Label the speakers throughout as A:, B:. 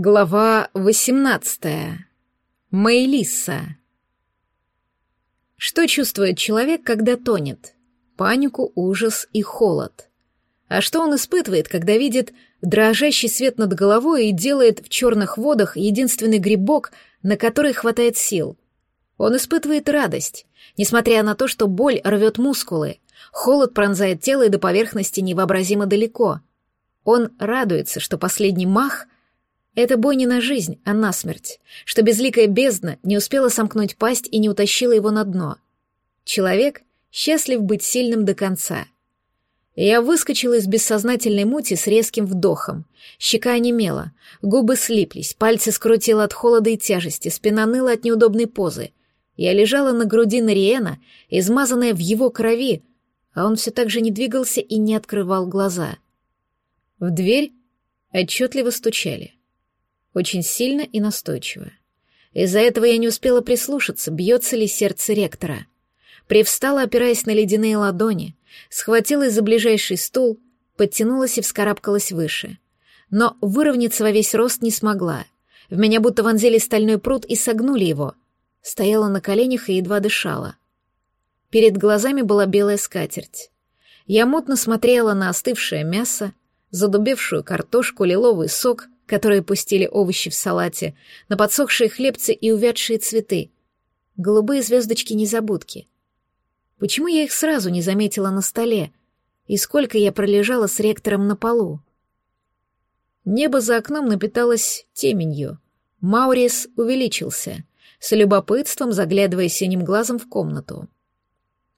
A: Глава 18. Мэйлиса. Что чувствует человек, когда тонет? Панику, ужас и холод. А что он испытывает, когда видит дрожащий свет над головой и делает в черных водах единственный грибок, на который хватает сил? Он испытывает радость, несмотря на то, что боль рвет мускулы, холод пронзает тело и до поверхности невообразимо далеко. Он радуется, что последний мах — это бой не на жизнь, а на смерть, что безликая бездна не успела сомкнуть пасть и не утащила его на дно. Человек счастлив быть сильным до конца. Я выскочила из бессознательной мути с резким вдохом. Щека онемела, губы слиплись, пальцы скрутило от холода и тяжести, спина ныла от неудобной позы. Я лежала на груди Нариена, измазанная в его крови, а он все так же не двигался и не открывал глаза. В дверь отчетливо стучали. Очень сильно и настойчиво. Из-за этого я не успела прислушаться, бьется ли сердце ректора. Привстала, опираясь на ледяные ладони, схватилась за ближайший стул, подтянулась и вскарабкалась выше. Но выровняться во весь рост не смогла. В меня будто вонзили стальной пруд и согнули его. Стояла на коленях и едва дышала. Перед глазами была белая скатерть. Я мутно смотрела на остывшее мясо, задубевшую картошку, лиловый сок, которые пустили овощи в салате, на подсохшие хлебцы и увядшие цветы. Голубые звездочки-незабудки. Почему я их сразу не заметила на столе? И сколько я пролежала с ректором на полу? Небо за окном напиталось теменью. Маурис увеличился, с любопытством заглядывая синим глазом в комнату.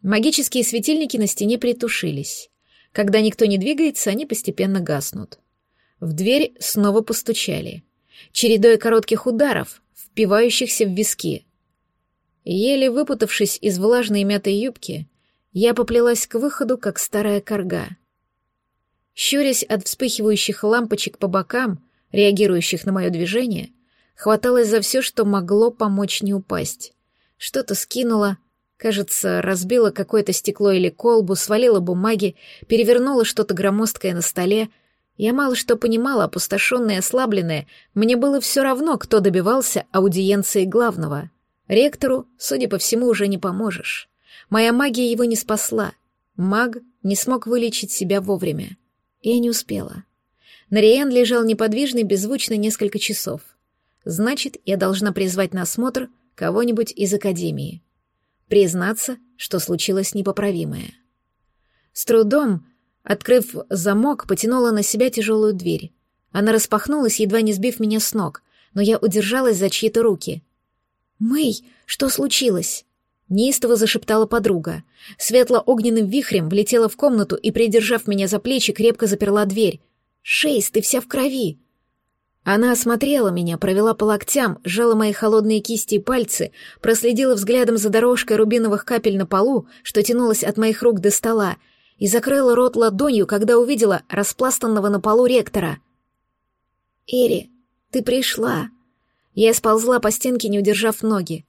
A: Магические светильники на стене притушились. Когда никто не двигается, они постепенно гаснут. В дверь снова постучали. Чередой коротких ударов, впивающихся в виски. Еле выпутавшись из влажной мятой юбки, я поплелась к выходу, как старая корга. Щурясь от вспыхивающих лампочек по бокам, реагирующих на мое движение, хваталась за все, что могло помочь не упасть. Что-то скинула, кажется, разбила какое-то стекло или колбу, свалила бумаги, перевернула что-то громоздкое на столе, я мало что понимала, опустошенная ослабленная, мне было все равно, кто добивался аудиенции главного. Ректору, судя по всему, уже не поможешь. Моя магия его не спасла. Маг не смог вылечить себя вовремя. Я не успела. Нариен лежал неподвижно и беззвучно несколько часов. Значит, я должна призвать на осмотр кого-нибудь из Академии. Признаться, что случилось непоправимое. С трудом Открыв замок, потянула на себя тяжелую дверь. Она распахнулась, едва не сбив меня с ног, но я удержалась за чьи-то руки. «Мэй, что случилось?» Неистово зашептала подруга. Светло-огненным вихрем влетела в комнату и, придержав меня за плечи, крепко заперла дверь. «Шейс, ты вся в крови!» Она осмотрела меня, провела по локтям, сжала мои холодные кисти и пальцы, проследила взглядом за дорожкой рубиновых капель на полу, что тянулась от моих рук до стола, и закрыла рот ладонью, когда увидела распластанного на полу ректора. «Эри, ты пришла!» Я сползла по стенке, не удержав ноги.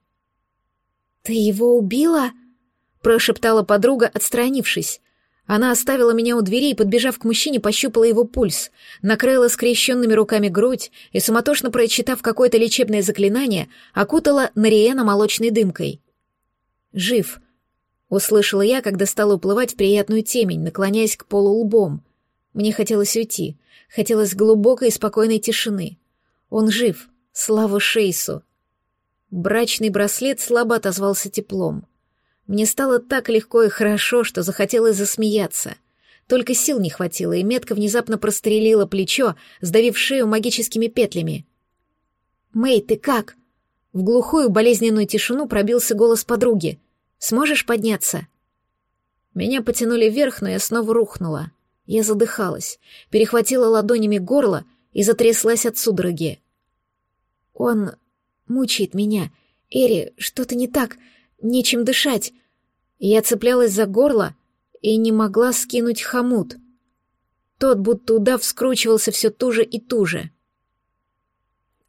A: «Ты его убила?» — прошептала подруга, отстранившись. Она оставила меня у двери и, подбежав к мужчине, пощупала его пульс, накрыла скрещенными руками грудь и, суматошно прочитав какое-то лечебное заклинание, окутала Нариена молочной дымкой. «Жив», Услышала я, когда стала уплывать в приятную темень, наклоняясь к полу лбом. Мне хотелось уйти, хотелось глубокой и спокойной тишины. Он жив, слава Шейсу. Брачный браслет слабо отозвался теплом. Мне стало так легко и хорошо, что захотелось засмеяться. Только сил не хватило, и метка внезапно прострелила плечо, сдавив шею магическими петлями. «Мэй, ты как?» В глухую болезненную тишину пробился голос подруги — Сможешь подняться?» Меня потянули вверх, но я снова рухнула. Я задыхалась, перехватила ладонями горло и затряслась от судороги. «Он мучает меня. Эри, что-то не так, нечем дышать». Я цеплялась за горло и не могла скинуть хомут. Тот, будто удав, скручивался все туже и туже.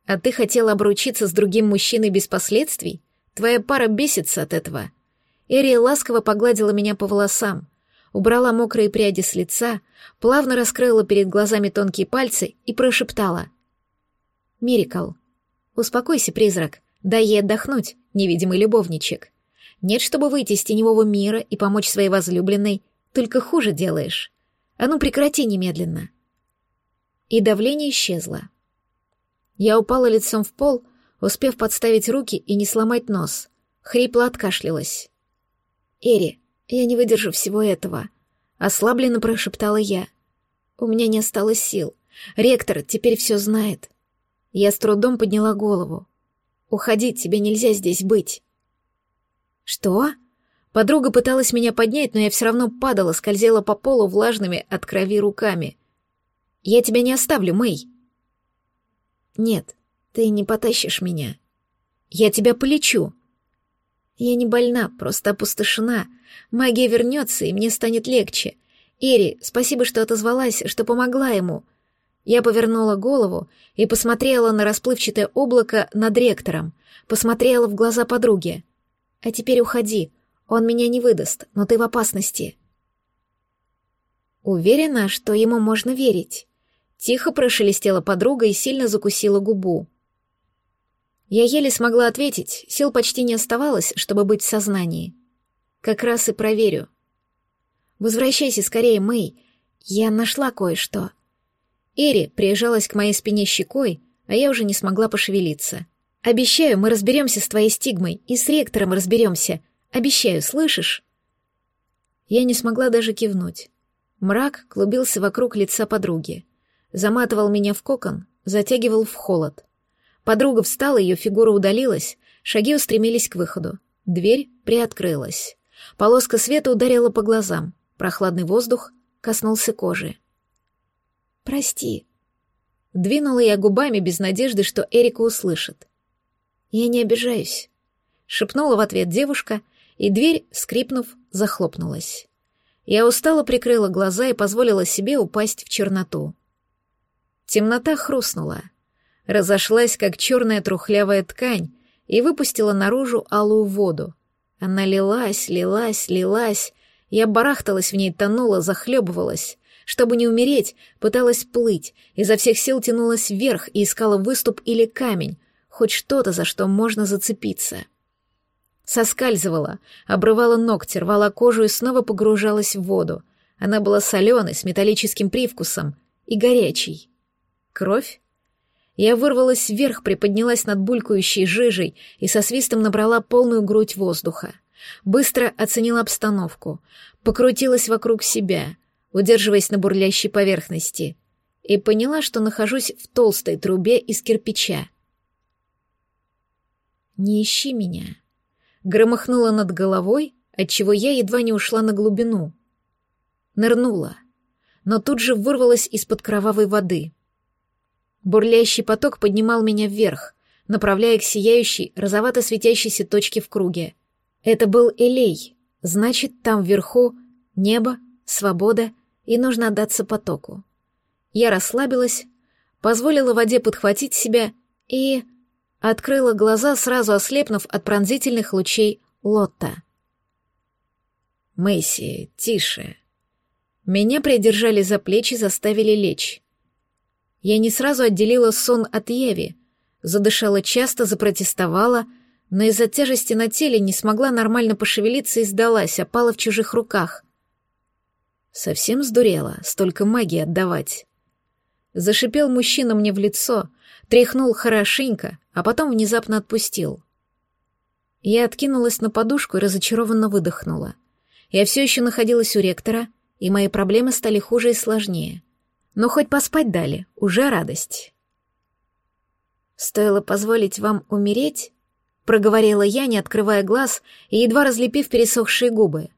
A: «А ты хотела обручиться с другим мужчиной без последствий? Твоя пара бесится от этого». Эрия ласково погладила меня по волосам, убрала мокрые пряди с лица, плавно раскрыла перед глазами тонкие пальцы и прошептала. Мирикл. Успокойся, призрак. Дай ей отдохнуть, невидимый любовничек. Нет, чтобы выйти из теневого мира и помочь своей возлюбленной, только хуже делаешь. А ну прекрати немедленно. И давление исчезло. Я упала лицом в пол, успев подставить руки и не сломать нос. Хрипло откашлялась. «Эри, я не выдержу всего этого», — ослабленно прошептала я. «У меня не осталось сил. Ректор теперь все знает». Я с трудом подняла голову. «Уходить тебе нельзя здесь быть». «Что?» Подруга пыталась меня поднять, но я все равно падала, скользила по полу влажными от крови руками. «Я тебя не оставлю, Мэй!» «Нет, ты не потащишь меня. Я тебя полечу!» «Я не больна, просто опустошена. Магия вернется, и мне станет легче. Ири, спасибо, что отозвалась, что помогла ему». Я повернула голову и посмотрела на расплывчатое облако над ректором, посмотрела в глаза подруги. А теперь уходи. Он меня не выдаст, но ты в опасности. Уверена, что ему можно верить. Тихо прошелестела подруга и сильно закусила губу. Я еле смогла ответить, сил почти не оставалось, чтобы быть в сознании. Как раз и проверю. Возвращайся скорее, Мэй. Я нашла кое-что. Эри приезжалась к моей спине щекой, а я уже не смогла пошевелиться. Обещаю, мы разберемся с твоей стигмой и с ректором разберемся. Обещаю, слышишь? Я не смогла даже кивнуть. Мрак клубился вокруг лица подруги. Заматывал меня в кокон, затягивал в холод. Подруга встала, ее фигура удалилась, шаги устремились к выходу. Дверь приоткрылась. Полоска света ударила по глазам. Прохладный воздух коснулся кожи. «Прости». Двинула я губами без надежды, что Эрика услышит. «Я не обижаюсь», — шепнула в ответ девушка, и дверь, скрипнув, захлопнулась. Я устало прикрыла глаза и позволила себе упасть в черноту. Темнота хрустнула, разошлась, как черная трухлявая ткань, и выпустила наружу алую воду. Она лилась, лилась, лилась. Я барахталась в ней, тонула, захлебывалась. Чтобы не умереть, пыталась плыть, изо всех сил тянулась вверх и искала выступ или камень, хоть что-то, за что можно зацепиться. Соскальзывала, обрывала ногти, рвала кожу и снова погружалась в воду. Она была соленой, с металлическим привкусом и горячей. Кровь? Я вырвалась вверх, приподнялась над булькающей жижей и со свистом набрала полную грудь воздуха. Быстро оценила обстановку, покрутилась вокруг себя, удерживаясь на бурлящей поверхности, и поняла, что нахожусь в толстой трубе из кирпича. «Не ищи меня», — громыхнула над головой, отчего я едва не ушла на глубину. Нырнула, но тут же вырвалась из-под кровавой воды. Бурлящий поток поднимал меня вверх, направляя к сияющей, розовато светящейся точке в круге. Это был Элей, значит, там вверху небо, свобода, и нужно отдаться потоку. Я расслабилась, позволила воде подхватить себя и Открыла глаза, сразу ослепнув от пронзительных лучей Лотта. «Мэйси, тише!» Меня придержали за плечи, заставили лечь. Я не сразу отделила сон от яви, задышала часто, запротестовала, но из-за тяжести на теле не смогла нормально пошевелиться и сдалась, опала в чужих руках. Совсем сдурела, столько магии отдавать. Зашипел мужчина мне в лицо, тряхнул хорошенько, а потом внезапно отпустил. Я откинулась на подушку и разочарованно выдохнула. Я все еще находилась у ректора, и мои проблемы стали хуже и сложнее. Но хоть поспать дали, уже радость. «Стоило позволить вам умереть?» — проговорила я, не открывая глаз и едва разлепив пересохшие губы.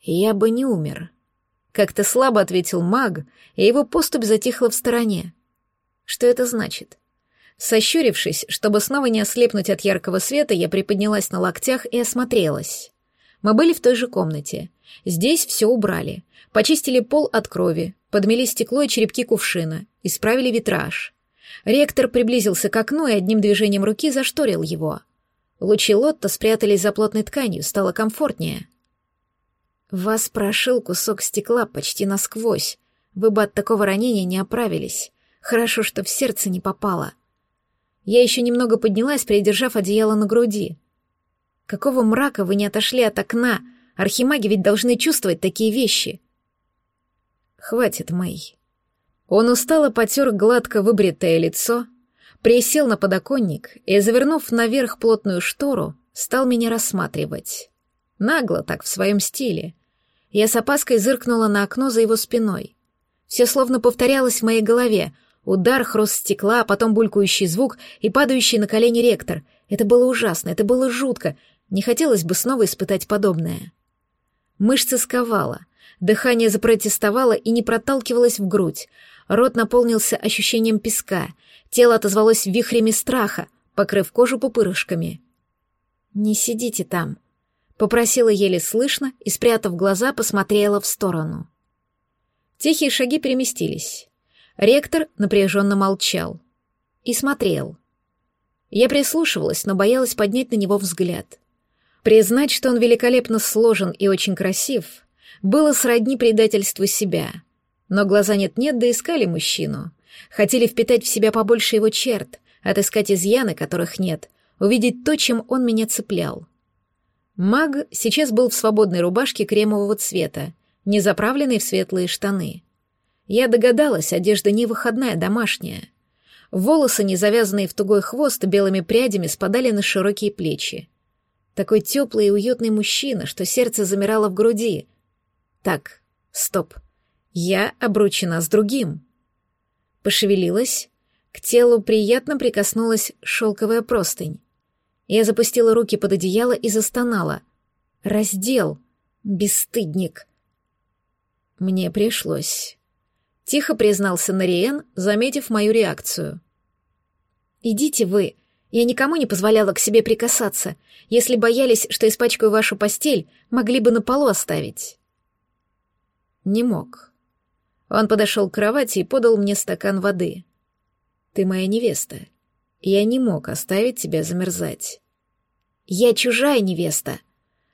A: «Я бы не умер», — как-то слабо ответил маг, и его поступь затихла в стороне. «Что это значит?» Сощурившись, чтобы снова не ослепнуть от яркого света, я приподнялась на локтях и осмотрелась. Мы были в той же комнате. Здесь все убрали. Почистили пол от крови, подмели стекло и черепки кувшина, исправили витраж. Ректор приблизился к окну и одним движением руки зашторил его. Лучи Лотта спрятались за плотной тканью, стало комфортнее. «Вас прошил кусок стекла почти насквозь. Вы бы от такого ранения не оправились. Хорошо, что в сердце не попало», Я еще немного поднялась, придержав одеяло на груди. Какого мрака вы не отошли от окна? Архимаги ведь должны чувствовать такие вещи. Хватит, Мэй. Он устало потер гладко выбритое лицо, присел на подоконник и, завернув наверх плотную штору, стал меня рассматривать. Нагло так, в своем стиле. Я с опаской зыркнула на окно за его спиной. Все словно повторялось в моей голове. Удар, хруст стекла, потом булькающий звук и падающий на колени ректор. Это было ужасно, это было жутко. Не хотелось бы снова испытать подобное. Мышцы сковало, дыхание запротестовало и не проталкивалось в грудь. Рот наполнился ощущением песка, тело отозвалось вихрями страха, покрыв кожу пупырышками. «Не сидите там», — попросила еле слышно и, спрятав глаза, посмотрела в сторону. Тихие шаги переместились. Ректор напряженно молчал. И смотрел. Я прислушивалась, но боялась поднять на него взгляд. Признать, что он великолепно сложен и очень красив, было сродни предательству себя. Но глаза нет-нет да искали мужчину. Хотели впитать в себя побольше его черт, отыскать изъяны, которых нет, увидеть то, чем он меня цеплял. Маг сейчас был в свободной рубашке кремового цвета, не заправленной в светлые штаны. Я догадалась, одежда не выходная, домашняя. Волосы, не завязанные в тугой хвост, белыми прядями спадали на широкие плечи. Такой теплый и уютный мужчина, что сердце замирало в груди. Так, стоп. Я обручена с другим. Пошевелилась. К телу приятно прикоснулась шелковая простынь. Я запустила руки под одеяло и застонала. Раздел. Бесстыдник. Мне пришлось. Тихо признался Нариен, заметив мою реакцию. «Идите вы. Я никому не позволяла к себе прикасаться. Если боялись, что испачкаю вашу постель, могли бы на полу оставить». Не мог. Он подошел к кровати и подал мне стакан воды. «Ты моя невеста. Я не мог оставить тебя замерзать». «Я чужая невеста!»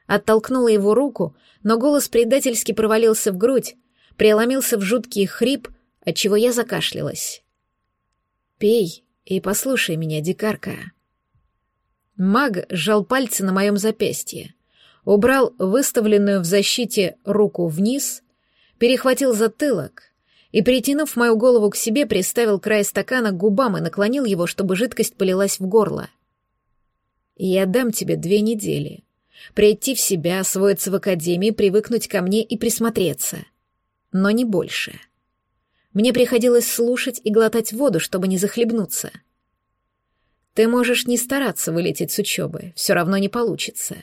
A: Оттолкнула его руку, но голос предательски провалился в грудь, преломился в жуткий хрип, отчего я закашлялась. «Пей и послушай меня, дикарка». Маг сжал пальцы на моем запястье, убрал выставленную в защите руку вниз, перехватил затылок и, притянув мою голову к себе, приставил край стакана к губам и наклонил его, чтобы жидкость полилась в горло. «Я дам тебе две недели. Прийти в себя, освоиться в академии, привыкнуть ко мне и присмотреться. Но не больше. Мне приходилось слушать и глотать воду, чтобы не захлебнуться. Ты можешь не стараться вылететь с учебы, все равно не получится.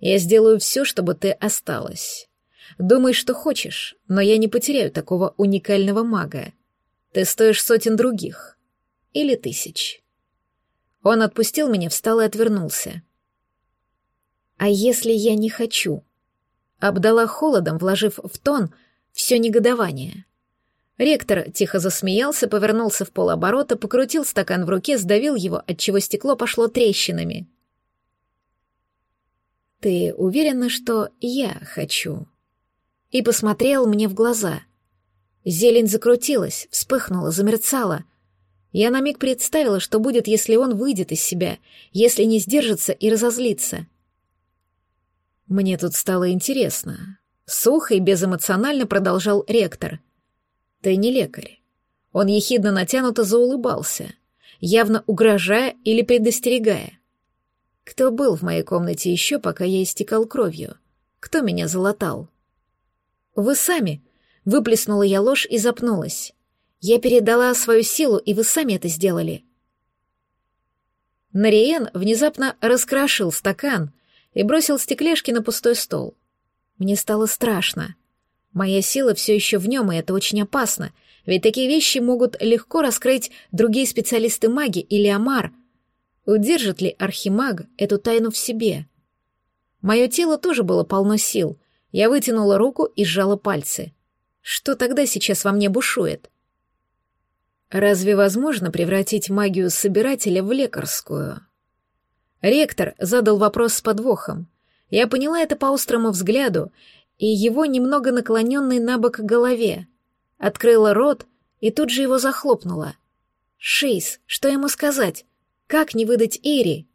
A: Я сделаю все, чтобы ты осталась. Думай, что хочешь, но я не потеряю такого уникального мага. Ты стоишь сотен других. Или тысяч. Он отпустил меня, встал и отвернулся. «А если я не хочу?» Обдала холодом, вложив в тон все негодование. Ректор тихо засмеялся, повернулся в полоборота, покрутил стакан в руке, сдавил его, отчего стекло пошло трещинами. «Ты уверена, что я хочу?» И посмотрел мне в глаза. Зелень закрутилась, вспыхнула, замерцала, я на миг представила, что будет, если он выйдет из себя, если не сдержится и разозлится. Мне тут стало интересно. Сухо и безэмоционально продолжал ректор. Ты не лекарь. Он ехидно натянуто заулыбался, явно угрожая или предостерегая. Кто был в моей комнате еще, пока я истекал кровью? Кто меня залатал? Вы сами. Выплеснула я ложь и запнулась. Я передала свою силу, и вы сами это сделали. Нариен внезапно раскрашил стакан и бросил стекляшки на пустой стол. Мне стало страшно. Моя сила все еще в нем, и это очень опасно, ведь такие вещи могут легко раскрыть другие специалисты маги или Амар. Удержит ли архимаг эту тайну в себе? Мое тело тоже было полно сил. Я вытянула руку и сжала пальцы. Что тогда сейчас во мне бушует? Разве возможно превратить магию собирателя в лекарскую? Ректор задал вопрос с подвохом. Я поняла это по острому взгляду и его немного наклоненной на бок голове. Открыла рот и тут же его захлопнула. Шейс, что ему сказать? Как не выдать Ири?